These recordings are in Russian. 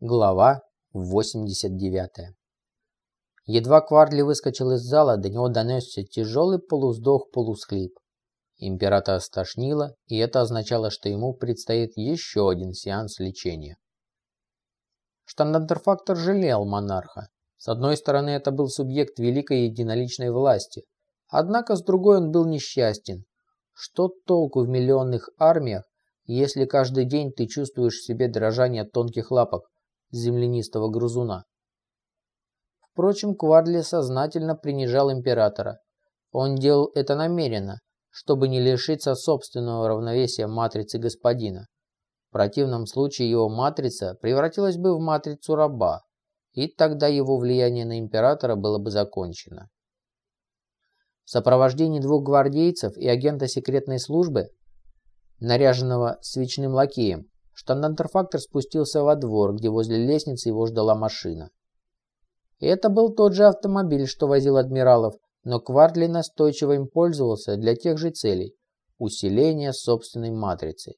Глава 89. Едва Кварли выскочил из зала, до него донесся тяжелый полуздох-полусхлип. Императора стошнило, и это означало, что ему предстоит еще один сеанс лечения. Штандартерфактор жалел монарха. С одной стороны, это был субъект великой единоличной власти, однако с другой он был несчастен. Что толку в миллионных армиях, если каждый день ты чувствуешь в себе дрожание тонких лапок, землянистого грызуна. Впрочем, Квадли сознательно принижал императора. Он делал это намеренно, чтобы не лишиться собственного равновесия матрицы господина. В противном случае его матрица превратилась бы в матрицу раба, и тогда его влияние на императора было бы закончено. В сопровождении двух гвардейцев и агента секретной службы, наряженного свечным лакеем, Штандантерфактор спустился во двор, где возле лестницы его ждала машина. это был тот же автомобиль, что возил адмиралов, но Квартли настойчиво им пользовался для тех же целей – усиления собственной матрицы.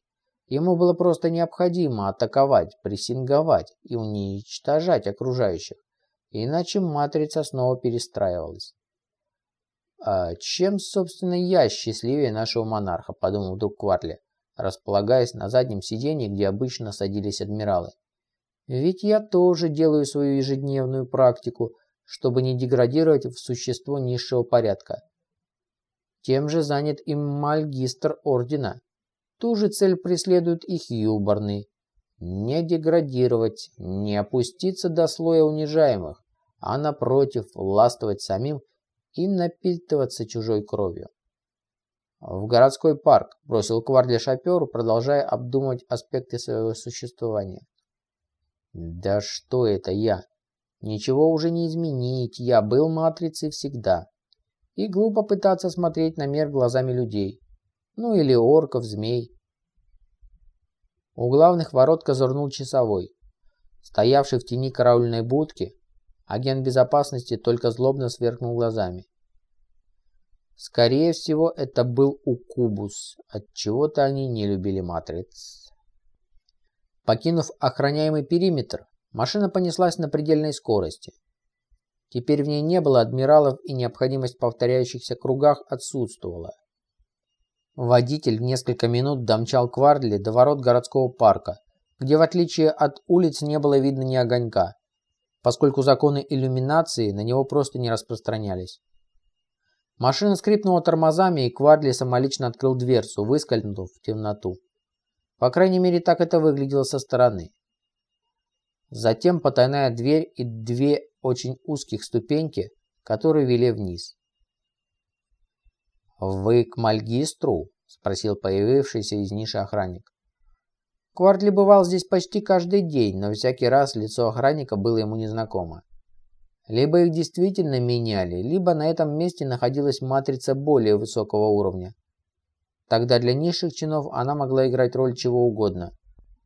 Ему было просто необходимо атаковать, прессинговать и уничтожать окружающих, иначе матрица снова перестраивалась. «А чем, собственно, я счастливее нашего монарха?» – подумал вдруг Квартли располагаясь на заднем сиденье, где обычно садились адмиралы. Ведь я тоже делаю свою ежедневную практику, чтобы не деградировать в существо низшего порядка. Тем же занят и мальгистр ордена. Ту же цель преследуют и юборный. Не деградировать, не опуститься до слоя унижаемых, а напротив властвовать самим и напитываться чужой кровью. «В городской парк», – бросил Кварли шоферу, продолжая обдумывать аспекты своего существования. «Да что это я? Ничего уже не изменить, я был матрицей всегда. И глупо пытаться смотреть на мир глазами людей. Ну или орков, змей». У главных ворот козырнул часовой. Стоявший в тени караульной будки, агент безопасности только злобно сверкнул глазами. Скорее всего, это был Укубус. Отчего-то они не любили матриц. Покинув охраняемый периметр, машина понеслась на предельной скорости. Теперь в ней не было адмиралов и необходимость в повторяющихся кругах отсутствовала. Водитель в несколько минут домчал Квардли до ворот городского парка, где в отличие от улиц не было видно ни огонька, поскольку законы иллюминации на него просто не распространялись. Машина скрипнула тормозами, и Квадли самолично открыл дверцу, выскользнув в темноту. По крайней мере, так это выглядело со стороны. Затем потайная дверь и две очень узких ступеньки, которые вели вниз. «Вы к Мальгистру?» – спросил появившийся из ниши охранник. Квардли бывал здесь почти каждый день, но всякий раз лицо охранника было ему незнакомо. Либо их действительно меняли, либо на этом месте находилась матрица более высокого уровня. Тогда для низших чинов она могла играть роль чего угодно,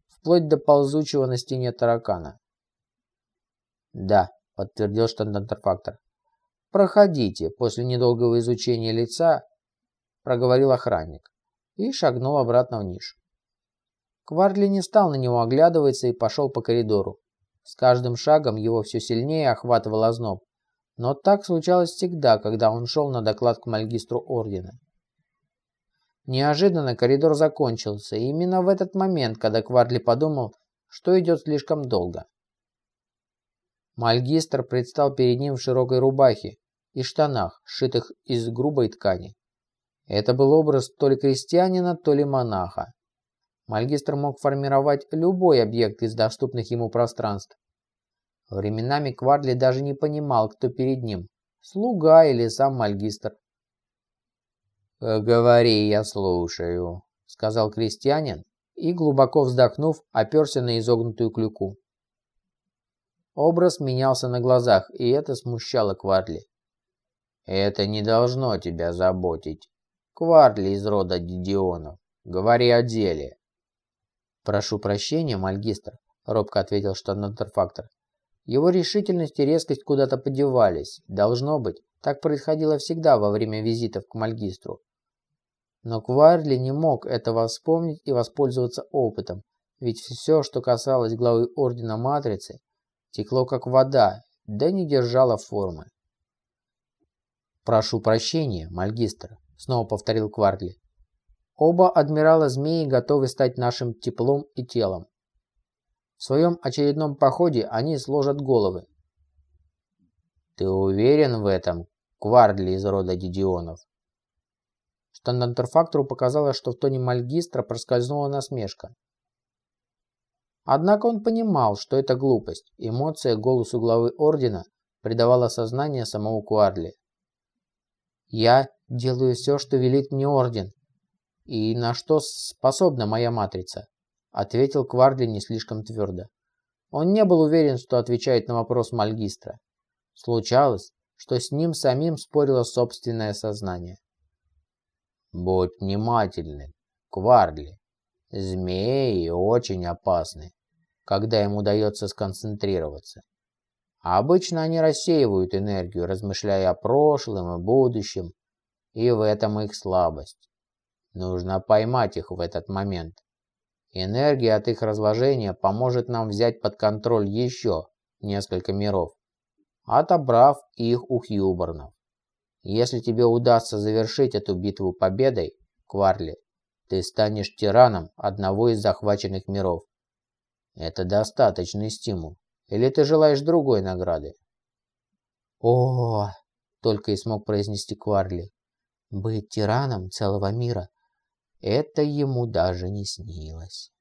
вплоть до ползучего на стене таракана. «Да», — подтвердил штандартерфактор. «Проходите», — после недолгого изучения лица проговорил охранник и шагнул обратно в нишу. Кварли не стал на него оглядываться и пошел по коридору. С каждым шагом его все сильнее охватывал озноб. Но так случалось всегда, когда он шел на доклад к мальгистру ордена. Неожиданно коридор закончился, и именно в этот момент, когда Кварли подумал, что идет слишком долго. Мальгистр предстал перед ним в широкой рубахе и штанах, сшитых из грубой ткани. Это был образ то ли крестьянина, то ли монаха. Мальгистр мог формировать любой объект из доступных ему пространств. Временами Кварли даже не понимал, кто перед ним – слуга или сам Мальгистр. «Говори, я слушаю», – сказал крестьянин и, глубоко вздохнув, оперся на изогнутую клюку. Образ менялся на глазах, и это смущало Кварли. «Это не должно тебя заботить. Кварли из рода Дидионов. Говори о деле». «Прошу прощения, Мальгистр», — робко ответил штандартерфактор. Его решительность и резкость куда-то подевались. Должно быть, так происходило всегда во время визитов к Мальгистру. Но Кварли не мог этого вспомнить и воспользоваться опытом, ведь все, что касалось главы Ордена Матрицы, текло как вода, да не держало формы. «Прошу прощения, Мальгистр», — снова повторил Квардли. «Оба адмирала Змеи готовы стать нашим теплом и телом. В своем очередном походе они сложат головы. «Ты уверен в этом, Квардли из рода Дидионов?» Штандантерфактору показалось, что в тоне Мальгистра проскользнула насмешка. Однако он понимал, что это глупость. Эмоция голосу главы Ордена придавала сознание самого Куарли. «Я делаю все, что велит мне Орден. И на что способна моя матрица?» Ответил Кварли не слишком твердо. Он не был уверен, что отвечает на вопрос Мальгистра. Случалось, что с ним самим спорило собственное сознание. «Будь внимательный, Кварли. Змеи очень опасны, когда им удается сконцентрироваться. А обычно они рассеивают энергию, размышляя о прошлом и будущем, и в этом их слабость. Нужно поймать их в этот момент. Энергия от их разложения поможет нам взять под контроль еще несколько миров, отобрав их у Хьюборнов. Если тебе удастся завершить эту битву победой, Кварли, ты станешь тираном одного из захваченных миров. Это достаточный стимул. Или ты желаешь другой награды? О, только и смог произнести Кварли. Быть тираном целого мира – это ему даже не снилось.